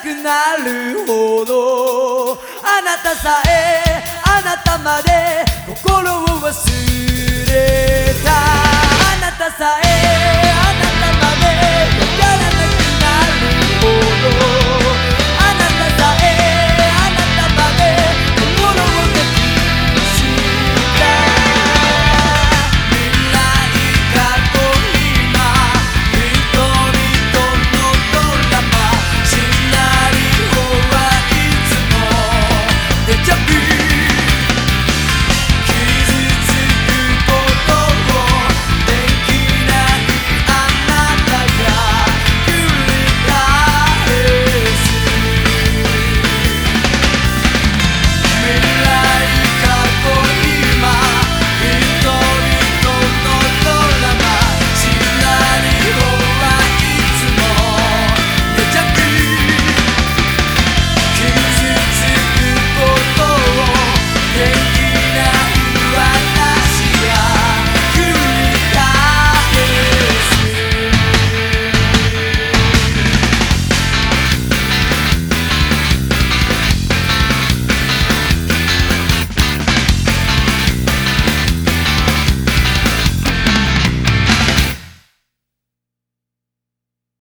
くなるほど。あなたさえあなたまで心を忘れ